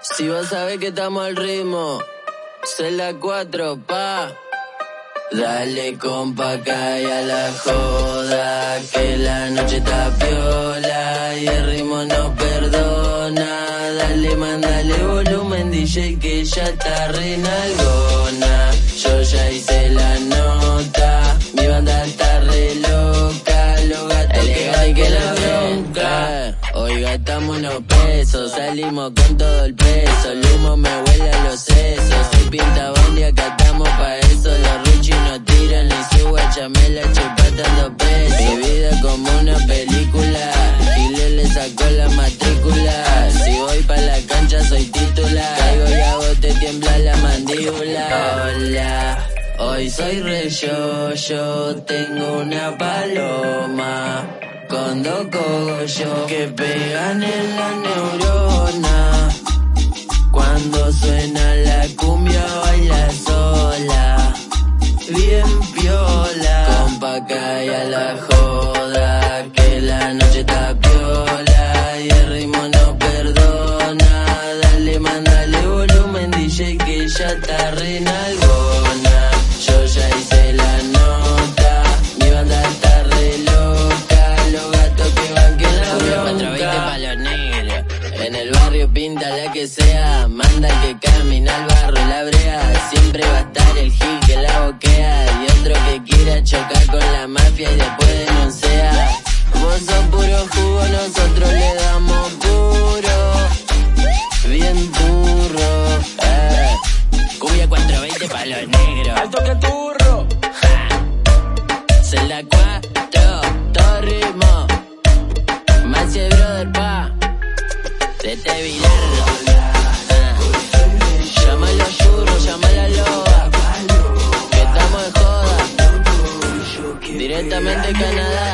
Si vos sabés que estamos al ritmo, celda 4, pa. Dale compa, cae a la joda, que la noche está piola y el ritmo no perdona. Dale, mandale volumen, DJ, que ya está renalgona. Yo ya hice la nota, gastamos unos pesos, salimos con todo el peso, el humo me huele a los sesos. Soy pinta y acá estamos pa' eso, los ruchis no tiran ni su guachamela chupatando pesos. Mi vida como una película, Gile le sacó la matrícula. Si voy pa' la cancha soy titular, caigo y vos te tiembla la mandíbula. Hola. Hoy soy re yo, yo tengo una paloma con dos cogollos que pegan en la neurona. Cuando suena la cumbia baila sola, bien piola. Compa cae a la joda, que la noche está piola y el ritmo no perdona. Dale, mandale volumen, DJ, que ya está renalgona. La que sea, manda que camina al barro y la brea, siempre va a estar el hit que la boquea, y otro que quiera chocar con la mafia y después denuncia. Vos sos puro jugo, nosotros le damos puro, bien duro, eh. Cumbia 420 pa' los negros. Alto que turro. Celda 4, todo ritmo. El brother, pa. Tete Bilardo. Ah. Llámalo a Yurro, llámalo a Loba. Que estamos de joda. Directamente Canadá.